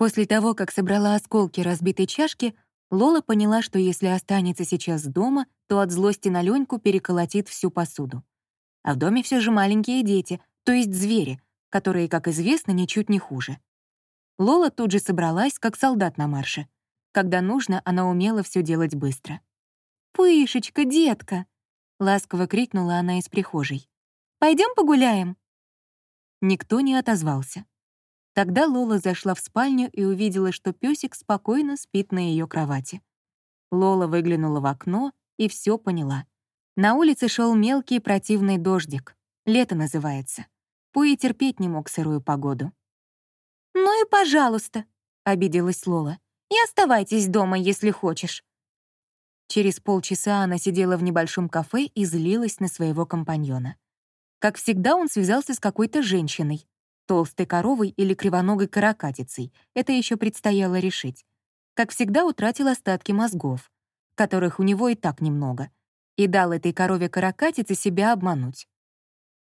После того, как собрала осколки разбитой чашки, Лола поняла, что если останется сейчас дома, то от злости на Леньку переколотит всю посуду. А в доме все же маленькие дети, то есть звери, которые, как известно, ничуть не хуже. Лола тут же собралась, как солдат на марше. Когда нужно, она умела все делать быстро. «Пышечка, детка!» — ласково крикнула она из прихожей. Пойдем погуляем?» Никто не отозвался. Тогда Лола зашла в спальню и увидела, что песик спокойно спит на ее кровати. Лола выглянула в окно и все поняла. На улице шел мелкий противный дождик. Лето называется. Пуи терпеть не мог сырую погоду. «Ну и пожалуйста», — обиделась Лола. «И оставайтесь дома, если хочешь». Через полчаса она сидела в небольшом кафе и злилась на своего компаньона. Как всегда, он связался с какой-то женщиной. Толстой коровой или кривоногой каракатицей. Это еще предстояло решить. Как всегда, утратил остатки мозгов, которых у него и так немного, и дал этой корове каракатице себя обмануть.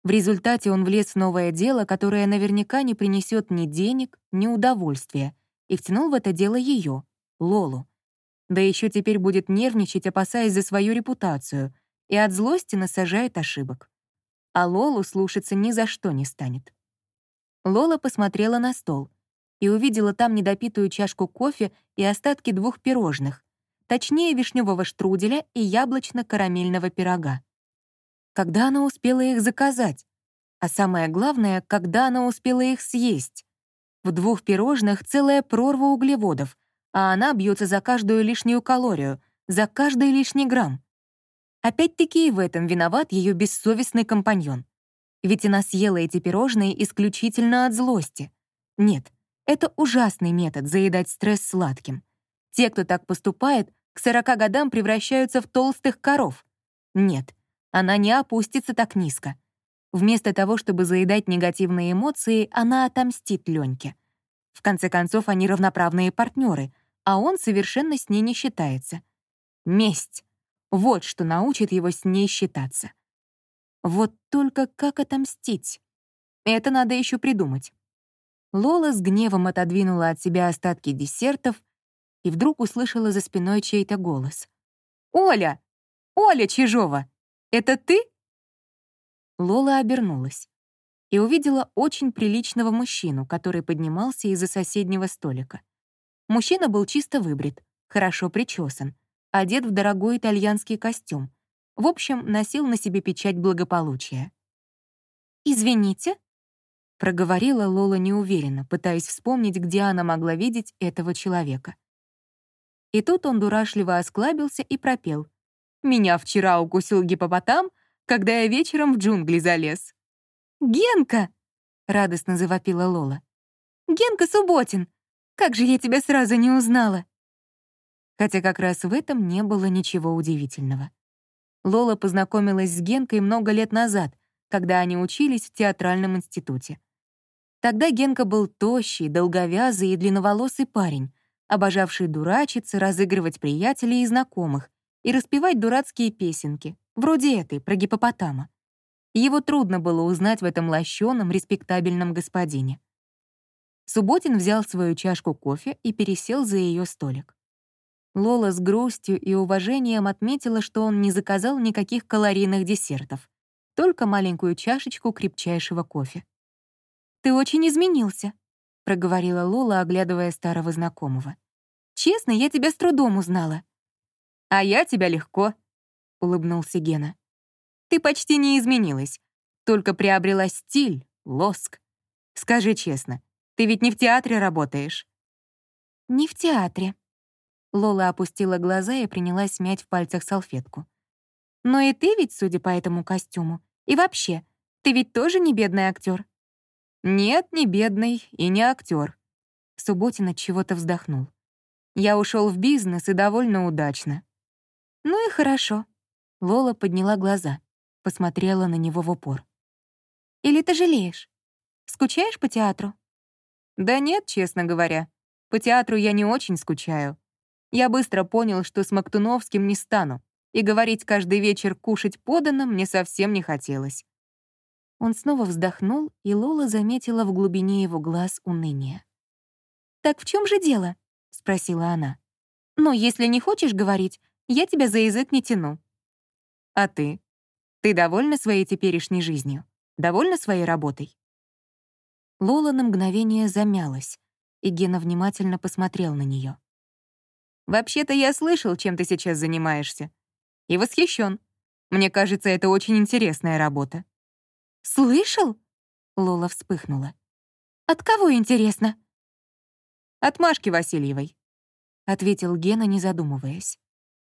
В результате он влез в новое дело, которое наверняка не принесет ни денег, ни удовольствия, и втянул в это дело ее, Лолу. Да еще теперь будет нервничать, опасаясь за свою репутацию, и от злости насажает ошибок а Лолу слушаться ни за что не станет. Лола посмотрела на стол и увидела там недопитую чашку кофе и остатки двух пирожных, точнее вишневого штруделя и яблочно-карамельного пирога. Когда она успела их заказать? А самое главное, когда она успела их съесть? В двух пирожных целая прорва углеводов, а она бьется за каждую лишнюю калорию, за каждый лишний грамм. Опять-таки и в этом виноват ее бессовестный компаньон. Ведь она съела эти пирожные исключительно от злости. Нет, это ужасный метод заедать стресс сладким. Те, кто так поступает, к 40 годам превращаются в толстых коров. Нет, она не опустится так низко. Вместо того, чтобы заедать негативные эмоции, она отомстит Леньке. В конце концов, они равноправные партнеры, а он совершенно с ней не считается. Месть. Вот что научит его с ней считаться. Вот только как отомстить? Это надо еще придумать. Лола с гневом отодвинула от себя остатки десертов и вдруг услышала за спиной чей-то голос. «Оля! Оля Чижова! Это ты?» Лола обернулась и увидела очень приличного мужчину, который поднимался из-за соседнего столика. Мужчина был чисто выбрит, хорошо причесан, одет в дорогой итальянский костюм. В общем, носил на себе печать благополучия. «Извините», — проговорила Лола неуверенно, пытаясь вспомнить, где она могла видеть этого человека. И тут он дурашливо осклабился и пропел. «Меня вчера укусил гипопотам, когда я вечером в джунгли залез». «Генка!» — радостно завопила Лола. «Генка Субботин! Как же я тебя сразу не узнала!» хотя как раз в этом не было ничего удивительного. Лола познакомилась с Генкой много лет назад, когда они учились в театральном институте. Тогда Генка был тощий, долговязый и длинноволосый парень, обожавший дурачиться, разыгрывать приятелей и знакомых и распевать дурацкие песенки, вроде этой, про гипопотама. Его трудно было узнать в этом лощеном, респектабельном господине. Субботин взял свою чашку кофе и пересел за ее столик. Лола с грустью и уважением отметила, что он не заказал никаких калорийных десертов, только маленькую чашечку крепчайшего кофе. «Ты очень изменился», — проговорила Лола, оглядывая старого знакомого. «Честно, я тебя с трудом узнала». «А я тебя легко», — улыбнулся Гена. «Ты почти не изменилась, только приобрела стиль, лоск. Скажи честно, ты ведь не в театре работаешь?» «Не в театре», Лола опустила глаза и принялась смять в пальцах салфетку. «Но и ты ведь, судя по этому костюму, и вообще, ты ведь тоже не бедный актер. «Нет, не бедный и не актер. Субботин от чего-то вздохнул. «Я ушел в бизнес и довольно удачно». «Ну и хорошо». Лола подняла глаза, посмотрела на него в упор. «Или ты жалеешь? Скучаешь по театру?» «Да нет, честно говоря. По театру я не очень скучаю. Я быстро понял, что с Мактуновским не стану, и говорить каждый вечер «кушать подано» мне совсем не хотелось. Он снова вздохнул, и Лола заметила в глубине его глаз уныние. «Так в чем же дело?» — спросила она. «Ну, если не хочешь говорить, я тебя за язык не тяну». «А ты? Ты довольна своей теперешней жизнью? Довольна своей работой?» Лола на мгновение замялась, и Гена внимательно посмотрел на нее. «Вообще-то я слышал, чем ты сейчас занимаешься. И восхищен. Мне кажется, это очень интересная работа». «Слышал?» — Лола вспыхнула. «От кого, интересно?» «От Машки Васильевой», — ответил Гена, не задумываясь.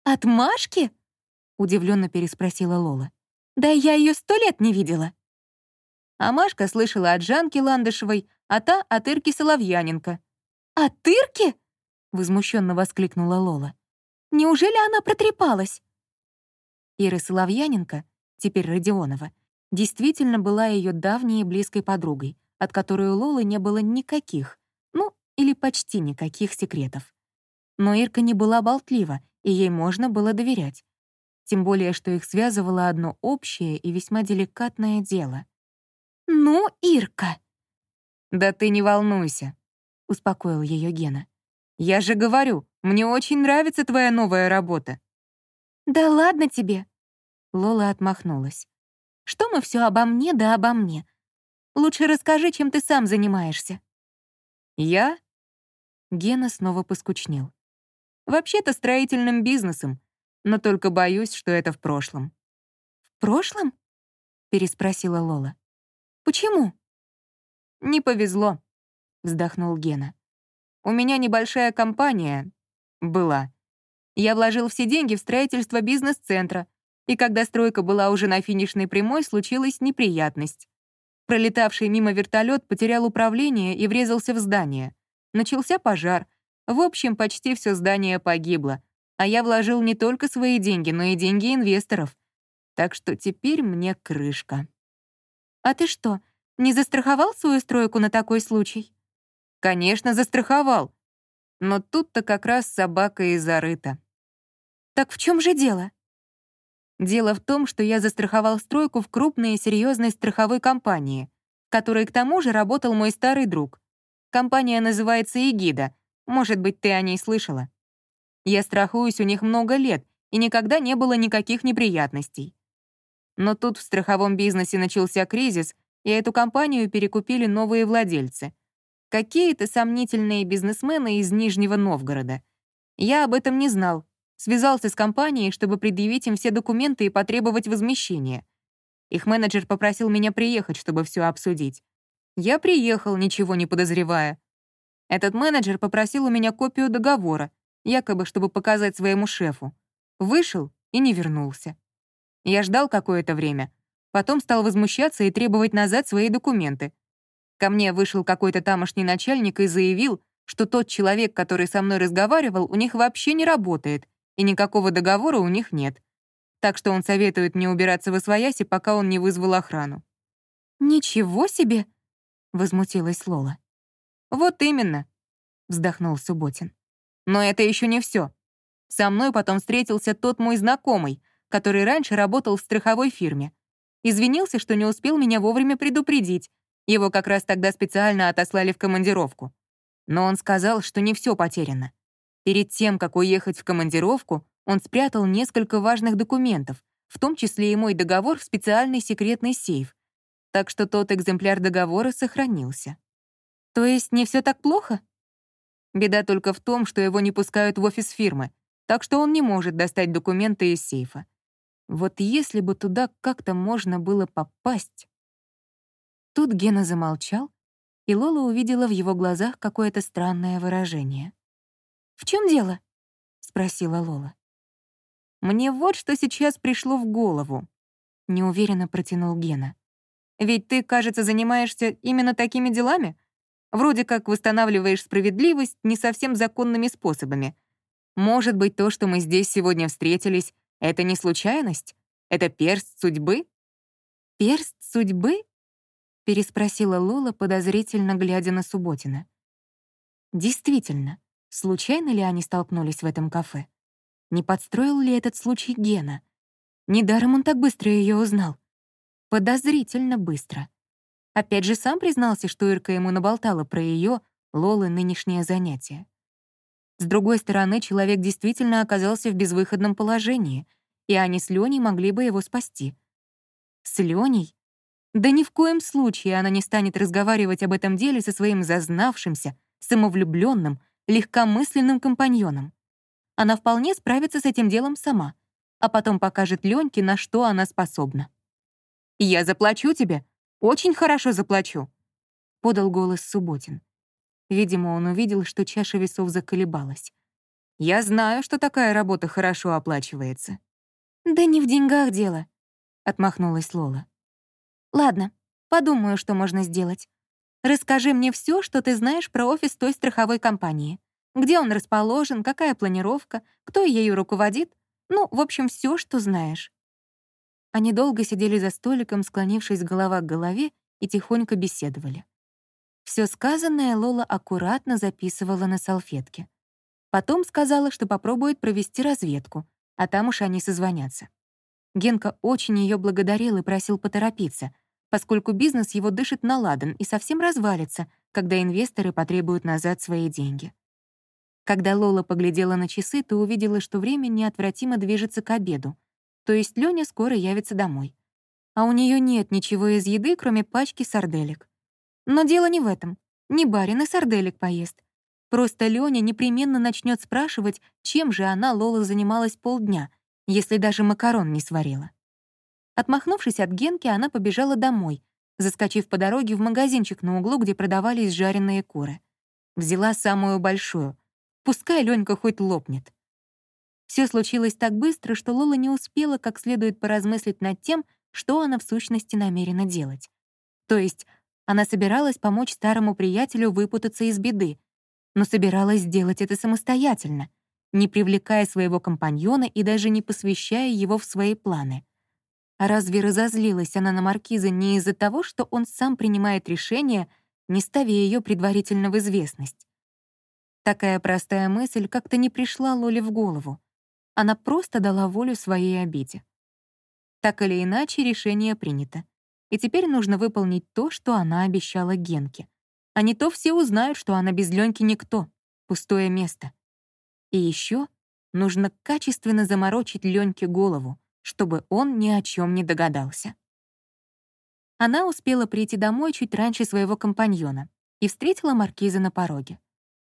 «От Машки?» — удивленно переспросила Лола. «Да я ее сто лет не видела». А Машка слышала от Жанки Ландышевой, а та — от Ирки Соловьяненко. «От Ирки?» — возмущенно воскликнула Лола. «Неужели она протрепалась?» Ира Соловьяненко, теперь Родионова, действительно была ее давней и близкой подругой, от которой у Лолы не было никаких, ну, или почти никаких секретов. Но Ирка не была болтлива, и ей можно было доверять. Тем более, что их связывало одно общее и весьма деликатное дело. «Ну, Ирка!» «Да ты не волнуйся», — успокоил ее Гена. «Я же говорю, мне очень нравится твоя новая работа. «Да ладно тебе!» Лола отмахнулась. «Что мы все обо мне да обо мне? Лучше расскажи, чем ты сам занимаешься». «Я?» Гена снова поскучнел. «Вообще-то строительным бизнесом, но только боюсь, что это в прошлом». «В прошлом?» — переспросила Лола. «Почему?» «Не повезло», — вздохнул Гена. «У меня небольшая компания была. Я вложил все деньги в строительство бизнес-центра, и когда стройка была уже на финишной прямой, случилась неприятность. Пролетавший мимо вертолет потерял управление и врезался в здание. Начался пожар. В общем, почти все здание погибло. А я вложил не только свои деньги, но и деньги инвесторов. Так что теперь мне крышка. «А ты что, не застраховал свою стройку на такой случай?» «Конечно, застраховал. Но тут-то как раз собака и зарыта. Так в чем же дело? Дело в том, что я застраховал стройку в крупной и серьезной страховой компании, которой к тому же работал мой старый друг. Компания называется «Эгида». Может быть, ты о ней слышала. Я страхуюсь у них много лет, и никогда не было никаких неприятностей. Но тут в страховом бизнесе начался кризис, и эту компанию перекупили новые владельцы. Какие-то сомнительные бизнесмены из Нижнего Новгорода. Я об этом не знал, Связался с компанией, чтобы предъявить им все документы и потребовать возмещения. Их менеджер попросил меня приехать, чтобы все обсудить. Я приехал, ничего не подозревая. Этот менеджер попросил у меня копию договора, якобы чтобы показать своему шефу. Вышел и не вернулся. Я ждал какое-то время, потом стал возмущаться и требовать назад свои документы. Ко мне вышел какой-то тамошний начальник и заявил, что тот человек, который со мной разговаривал, у них вообще не работает, и никакого договора у них нет. Так что он советует мне убираться во свояси, пока он не вызвал охрану». «Ничего себе!» — возмутилась Лола. «Вот именно», — вздохнул Субботин. «Но это еще не все. Со мной потом встретился тот мой знакомый, который раньше работал в страховой фирме. Извинился, что не успел меня вовремя предупредить. Его как раз тогда специально отослали в командировку. Но он сказал, что не все потеряно. Перед тем, как уехать в командировку, он спрятал несколько важных документов, в том числе и мой договор в специальный секретный сейф. Так что тот экземпляр договора сохранился. То есть не все так плохо? Беда только в том, что его не пускают в офис фирмы, так что он не может достать документы из сейфа. Вот если бы туда как-то можно было попасть... Тут Гена замолчал, и Лола увидела в его глазах какое-то странное выражение. «В чем дело?» — спросила Лола. «Мне вот что сейчас пришло в голову», — неуверенно протянул Гена. «Ведь ты, кажется, занимаешься именно такими делами? Вроде как восстанавливаешь справедливость не совсем законными способами. Может быть, то, что мы здесь сегодня встретились, это не случайность? Это перст судьбы?» «Перст судьбы?» — переспросила Лола, подозрительно глядя на Субботина. «Действительно, Случайно ли они столкнулись в этом кафе? Не подстроил ли этот случай Гена? Недаром он так быстро ее узнал. Подозрительно быстро. Опять же сам признался, что Ирка ему наболтала про ее, Лолы нынешнее занятие. С другой стороны, человек действительно оказался в безвыходном положении, и они с Леней могли бы его спасти. С Леней? Да ни в коем случае она не станет разговаривать об этом деле со своим зазнавшимся, самовлюбленным, легкомысленным компаньоном. Она вполне справится с этим делом сама, а потом покажет Леньке, на что она способна. «Я заплачу тебе, очень хорошо заплачу», — подал голос Субботин. Видимо, он увидел, что чаша весов заколебалась. «Я знаю, что такая работа хорошо оплачивается». «Да не в деньгах дело», — отмахнулась Лола. «Ладно, подумаю, что можно сделать. Расскажи мне все, что ты знаешь про офис той страховой компании. Где он расположен, какая планировка, кто ею руководит. Ну, в общем, все, что знаешь». Они долго сидели за столиком, склонившись голова к голове, и тихонько беседовали. Все сказанное Лола аккуратно записывала на салфетке. Потом сказала, что попробует провести разведку, а там уж они созвонятся. Генка очень ее благодарил и просил поторопиться, поскольку бизнес его дышит на ладан и совсем развалится, когда инвесторы потребуют назад свои деньги. Когда Лола поглядела на часы, то увидела, что время неотвратимо движется к обеду, то есть Лёня скоро явится домой. А у нее нет ничего из еды, кроме пачки сарделек. Но дело не в этом. Не барин и сарделек поест. Просто Лёня непременно начнет спрашивать, чем же она, Лола, занималась полдня, если даже макарон не сварила. Отмахнувшись от Генки, она побежала домой, заскочив по дороге в магазинчик на углу, где продавались жареные куры. Взяла самую большую. Пускай Лёнька хоть лопнет. Все случилось так быстро, что Лола не успела как следует поразмыслить над тем, что она в сущности намерена делать. То есть она собиралась помочь старому приятелю выпутаться из беды, но собиралась сделать это самостоятельно, не привлекая своего компаньона и даже не посвящая его в свои планы. А разве разозлилась она на Маркиза не из-за того, что он сам принимает решение, не ставя ее предварительно в известность? Такая простая мысль как-то не пришла Лоле в голову. Она просто дала волю своей обиде. Так или иначе, решение принято и теперь нужно выполнить то, что она обещала Генке. А не то все узнают, что она без Леньки никто, пустое место. И еще нужно качественно заморочить Леньке голову, чтобы он ни о чем не догадался. Она успела прийти домой чуть раньше своего компаньона и встретила маркиза на пороге.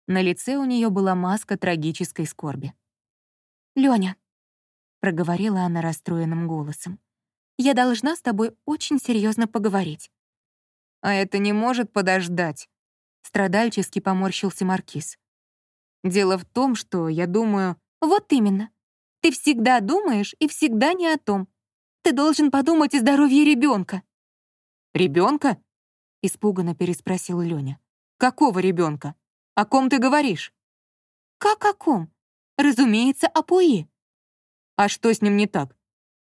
На лице у нее была маска трагической скорби. «Лёня», — проговорила она расстроенным голосом, я должна с тобой очень серьезно поговорить». «А это не может подождать», — страдальчески поморщился Маркиз. «Дело в том, что я думаю...» «Вот именно. Ты всегда думаешь и всегда не о том. Ты должен подумать о здоровье ребенка. Ребенка? испуганно переспросил Лёня. «Какого ребенка? О ком ты говоришь?» «Как о ком? Разумеется, о Пуи». «А что с ним не так?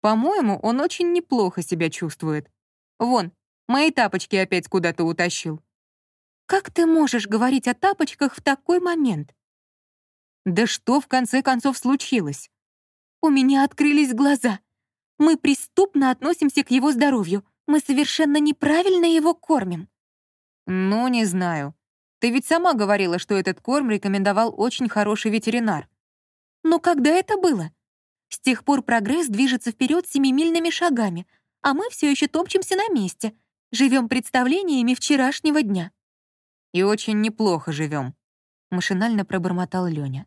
По-моему, он очень неплохо себя чувствует. Вон, мои тапочки опять куда-то утащил. Как ты можешь говорить о тапочках в такой момент? Да что в конце концов случилось? У меня открылись глаза. Мы преступно относимся к его здоровью. Мы совершенно неправильно его кормим. Ну, не знаю. Ты ведь сама говорила, что этот корм рекомендовал очень хороший ветеринар. Но когда это было? С тех пор прогресс движется вперед семимильными шагами, а мы все еще топчемся на месте, живем представлениями вчерашнего дня. И очень неплохо живем, машинально пробормотал Лёня.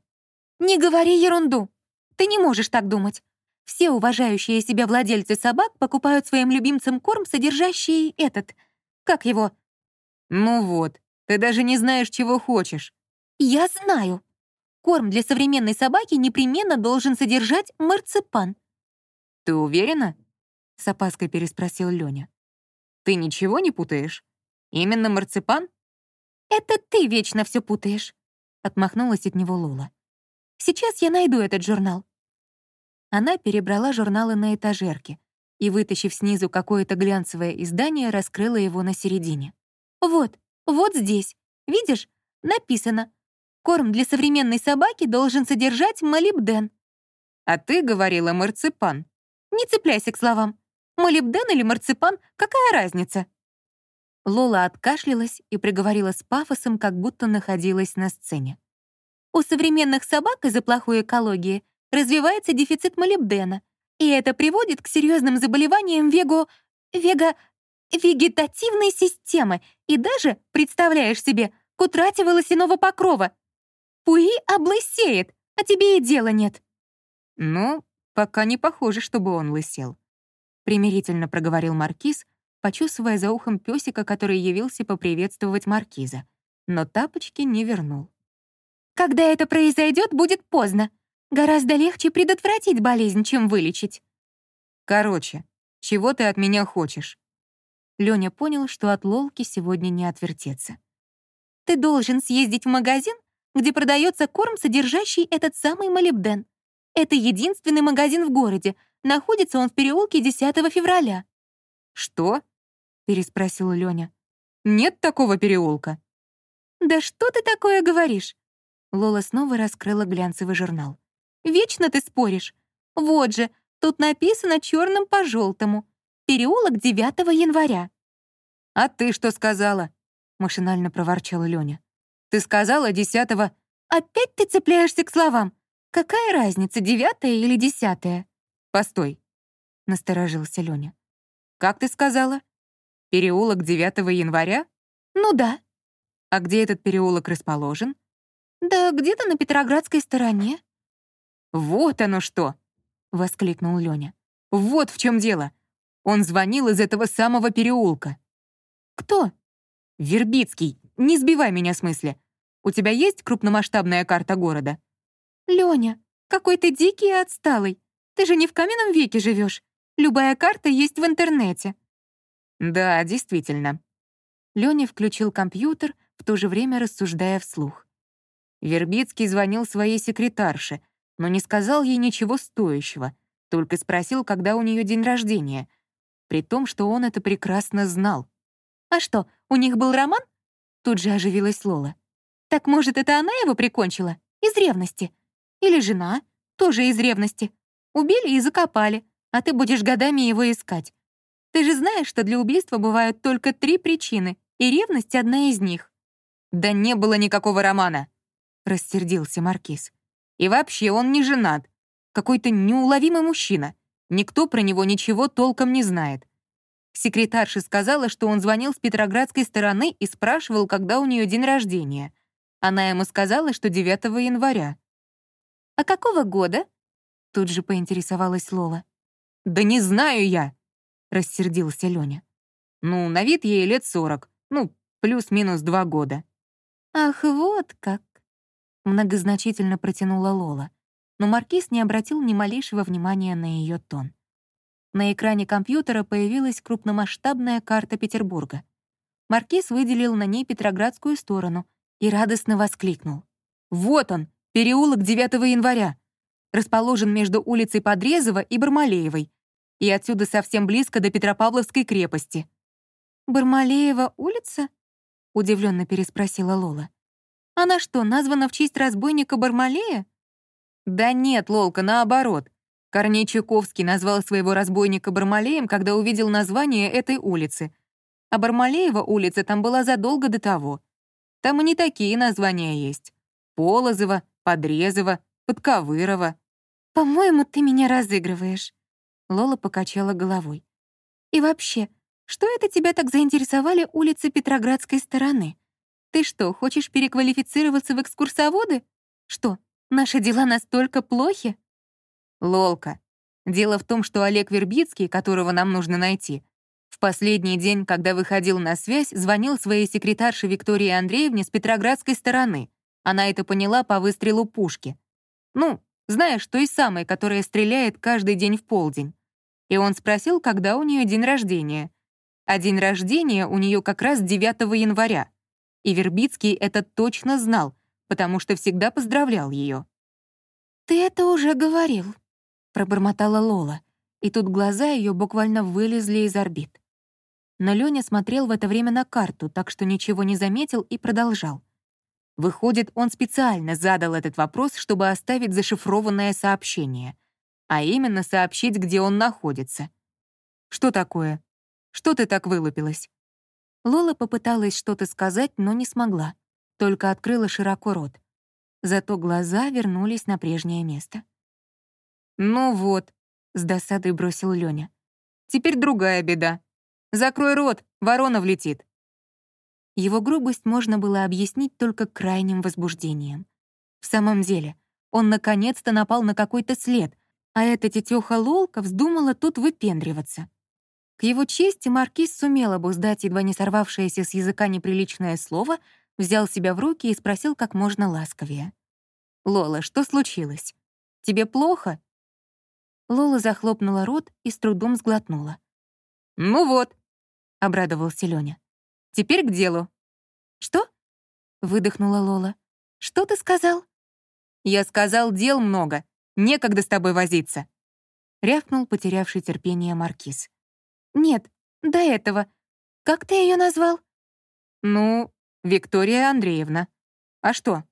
Не говори ерунду. Ты не можешь так думать. Все уважающие себя владельцы собак покупают своим любимцам корм, содержащий этот... Как его? Ну вот, ты даже не знаешь, чего хочешь. Я знаю. Корм для современной собаки непременно должен содержать марципан. «Ты уверена?» — с опаской переспросил Лёня. «Ты ничего не путаешь? Именно марципан?» «Это ты вечно все путаешь», — отмахнулась от него Лола. «Сейчас я найду этот журнал». Она перебрала журналы на этажерке и, вытащив снизу какое-то глянцевое издание, раскрыла его на середине. «Вот, вот здесь. Видишь? Написано Корм для современной собаки должен содержать молибден. А ты говорила марципан. Не цепляйся к словам. Молибден или марципан — какая разница? Лола откашлялась и приговорила с пафосом, как будто находилась на сцене. У современных собак из-за плохой экологии развивается дефицит молибдена, и это приводит к серьезным заболеваниям вего... вега... вегетативной системы и даже, представляешь себе, к утрате волосяного покрова. Пуи облысеет, а тебе и дела нет. Ну, пока не похоже, чтобы он лысел. Примирительно проговорил Маркиз, почувствуя за ухом песика, который явился поприветствовать Маркиза. Но тапочки не вернул. Когда это произойдет, будет поздно. Гораздо легче предотвратить болезнь, чем вылечить. Короче, чего ты от меня хочешь? Лёня понял, что от Лолки сегодня не отвертеться. Ты должен съездить в магазин, где продается корм, содержащий этот самый молибден. Это единственный магазин в городе. Находится он в переулке 10 февраля. «Что?» — переспросил Лёня. «Нет такого переулка». «Да что ты такое говоришь?» Лола снова раскрыла глянцевый журнал. «Вечно ты споришь. Вот же, тут написано черным по желтому. Переулок 9 января». «А ты что сказала?» — машинально проворчал Лёня. «Ты сказала десятого...» «Опять ты цепляешься к словам. Какая разница, девятая или десятая?» «Постой», — насторожился Лёня. «Как ты сказала? Переулок 9 января?» «Ну да». «А где этот переулок расположен?» «Да где-то на Петроградской стороне». «Вот оно что!» — воскликнул Лёня. «Вот в чем дело. Он звонил из этого самого переулка». «Кто?» «Вербицкий. Не сбивай меня с мысли. У тебя есть крупномасштабная карта города?» «Лёня, какой ты дикий и отсталый. Ты же не в каменном веке живешь. Любая карта есть в интернете». «Да, действительно». Лёня включил компьютер, в то же время рассуждая вслух. Вербицкий звонил своей секретарше, но не сказал ей ничего стоящего, только спросил, когда у нее день рождения, при том, что он это прекрасно знал. «А что, у них был роман?» Тут же оживилась Лола. «Так, может, это она его прикончила? Из ревности? Или жена? Тоже из ревности? Убили и закопали, а ты будешь годами его искать. Ты же знаешь, что для убийства бывают только три причины, и ревность — одна из них». «Да не было никакого романа», — рассердился Маркиз. «И вообще он не женат. Какой-то неуловимый мужчина. Никто про него ничего толком не знает. Секретарша сказала, что он звонил с петроградской стороны и спрашивал, когда у нее день рождения. Она ему сказала, что 9 января. «А какого года?» Тут же поинтересовалась Лола. «Да не знаю я!» — рассердился Лёня. «Ну, на вид ей лет сорок. Ну, плюс-минус два года». «Ах, вот как!» — многозначительно протянула Лола. Но Маркиз не обратил ни малейшего внимания на ее тон. На экране компьютера появилась крупномасштабная карта Петербурга. Маркиз выделил на ней Петроградскую сторону и радостно воскликнул. «Вот он, переулок 9 января! Расположен между улицей Подрезова и Бармалеевой, и отсюда совсем близко до Петропавловской крепости». «Бармалеева улица?» — удивленно переспросила Лола. «Она что, названа в честь разбойника Бармалея?» «Да нет, Лолка, наоборот. Корней Чуковский назвал своего разбойника Бармалеем, когда увидел название этой улицы. А Бармалеева улица там была задолго до того. Там и не такие названия есть. Полозова, Подрезова, Подковырова. «По-моему, ты меня разыгрываешь», — Лола покачала головой. «И вообще, что это тебя так заинтересовали улицы Петроградской стороны? Ты что, хочешь переквалифицироваться в экскурсоводы? Что, наши дела настолько плохи?» Лолка. Дело в том, что Олег Вербицкий, которого нам нужно найти, в последний день, когда выходил на связь, звонил своей секретарше Виктории Андреевне с Петроградской стороны. Она это поняла по выстрелу пушки. Ну, знаешь, той самой, которая стреляет каждый день в полдень. И он спросил, когда у нее день рождения. А день рождения у нее как раз 9 января. И Вербицкий это точно знал, потому что всегда поздравлял ее. «Ты это уже говорил», пробормотала Лола, и тут глаза ее буквально вылезли из орбит. Но Лёня смотрел в это время на карту, так что ничего не заметил и продолжал. Выходит, он специально задал этот вопрос, чтобы оставить зашифрованное сообщение, а именно сообщить, где он находится. Что такое? Что ты так вылупилась? Лола попыталась что-то сказать, но не смогла, только открыла широко рот. Зато глаза вернулись на прежнее место. «Ну вот», — с досадой бросил Лёня. «Теперь другая беда. Закрой рот, ворона влетит». Его грубость можно было объяснить только крайним возбуждением. В самом деле, он наконец-то напал на какой-то след, а эта тетёха Лолка вздумала тут выпендриваться. К его чести маркиз сумел обуздать едва не сорвавшееся с языка неприличное слово, взял себя в руки и спросил как можно ласковее. «Лола, что случилось? Тебе плохо?» Лола захлопнула рот и с трудом сглотнула. «Ну вот», — обрадовался Лёня. «Теперь к делу». «Что?» — выдохнула Лола. «Что ты сказал?» «Я сказал, дел много. Некогда с тобой возиться», — рявкнул потерявший терпение Маркиз. «Нет, до этого. Как ты ее назвал?» «Ну, Виктория Андреевна. А что?»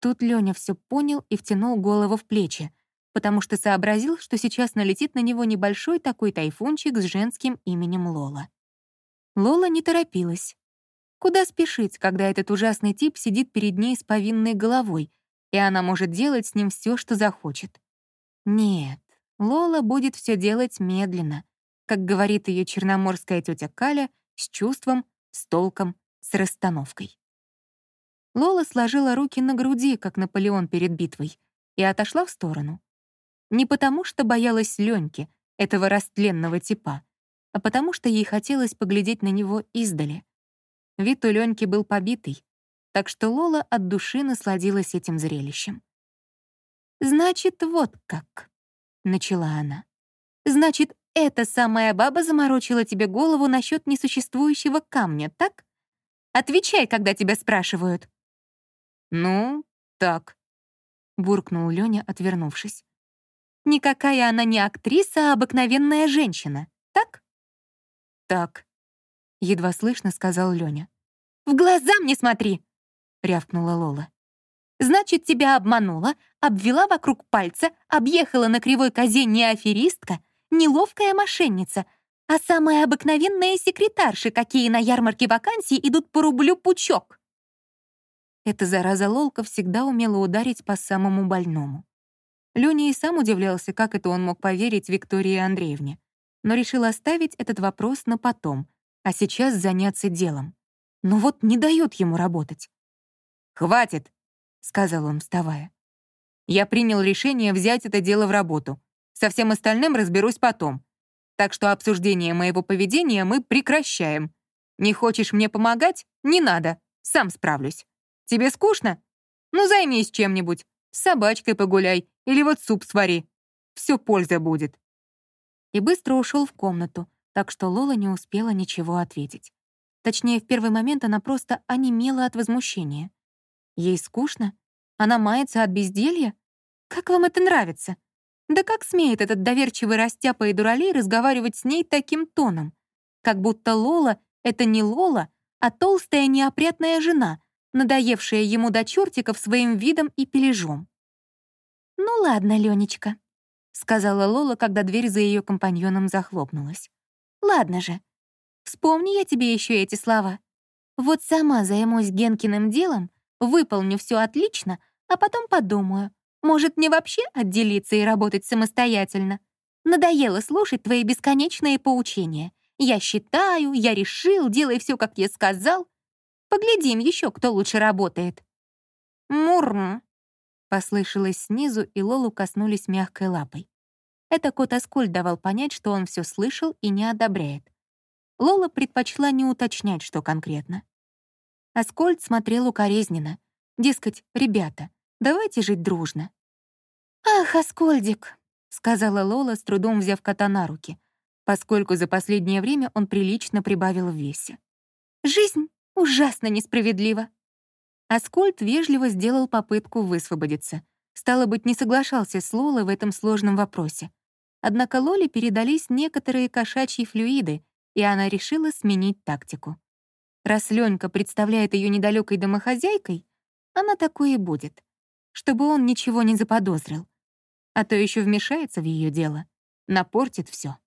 Тут Лёня все понял и втянул голову в плечи, потому что сообразил, что сейчас налетит на него небольшой такой тайфунчик с женским именем Лола. Лола не торопилась. Куда спешить, когда этот ужасный тип сидит перед ней с повинной головой, и она может делать с ним все, что захочет? Нет, Лола будет все делать медленно, как говорит ее черноморская тетя Каля, с чувством, с толком, с расстановкой. Лола сложила руки на груди, как Наполеон перед битвой, и отошла в сторону. Не потому, что боялась Леньки, этого растленного типа, а потому что ей хотелось поглядеть на него издали. Вид у Леньки был побитый, так что Лола от души насладилась этим зрелищем. «Значит, вот как», — начала она. «Значит, эта самая баба заморочила тебе голову насчет несуществующего камня, так? Отвечай, когда тебя спрашивают». «Ну, так», — буркнул Лёня, отвернувшись. Никакая она не актриса, а обыкновенная женщина, так? Так, едва слышно сказал Лёня. В глаза мне смотри, рявкнула Лола. Значит, тебя обманула, обвела вокруг пальца, объехала на кривой козе не аферистка, не ловкая мошенница, а самая обыкновенная секретарша, какие на ярмарке вакансий идут по рублю пучок. Эта зараза Лолка всегда умела ударить по самому больному. Лёня и сам удивлялся, как это он мог поверить Виктории Андреевне, но решил оставить этот вопрос на потом, а сейчас заняться делом. Но вот не дает ему работать. «Хватит!» — сказал он, вставая. «Я принял решение взять это дело в работу. Со всем остальным разберусь потом. Так что обсуждение моего поведения мы прекращаем. Не хочешь мне помогать? Не надо. Сам справлюсь. Тебе скучно? Ну, займись чем-нибудь. С собачкой погуляй или вот суп свари. Все польза будет». И быстро ушел в комнату, так что Лола не успела ничего ответить. Точнее, в первый момент она просто онемела от возмущения. Ей скучно? Она мается от безделья? Как вам это нравится? Да как смеет этот доверчивый растяпа и дуралей разговаривать с ней таким тоном? Как будто Лола — это не Лола, а толстая неопрятная жена, надоевшая ему до чертиков своим видом и пележом. «Ну ладно, Ленечка», — сказала Лола, когда дверь за ее компаньоном захлопнулась. «Ладно же. Вспомни я тебе еще эти слова. Вот сама займусь Генкиным делом, выполню все отлично, а потом подумаю, может, мне вообще отделиться и работать самостоятельно? Надоело слушать твои бесконечные поучения. Я считаю, я решил, делай все, как я сказал. Поглядим еще, кто лучше работает. Мурм. Послышалось снизу, и Лолу коснулись мягкой лапой. Это кот Аскольд давал понять, что он все слышал и не одобряет. Лола предпочла не уточнять, что конкретно. Аскольд смотрел укоризненно. Дескать, ребята, давайте жить дружно. «Ах, Аскольдик», — сказала Лола, с трудом взяв кота на руки, поскольку за последнее время он прилично прибавил в весе. «Жизнь ужасно несправедлива. Аскольд вежливо сделал попытку высвободиться. Стало быть, не соглашался с Лолой в этом сложном вопросе. Однако Лоле передались некоторые кошачьи флюиды, и она решила сменить тактику. Раз Лёнька представляет ее недалекой домохозяйкой, она такой и будет, чтобы он ничего не заподозрил. А то еще вмешается в ее дело, напортит все.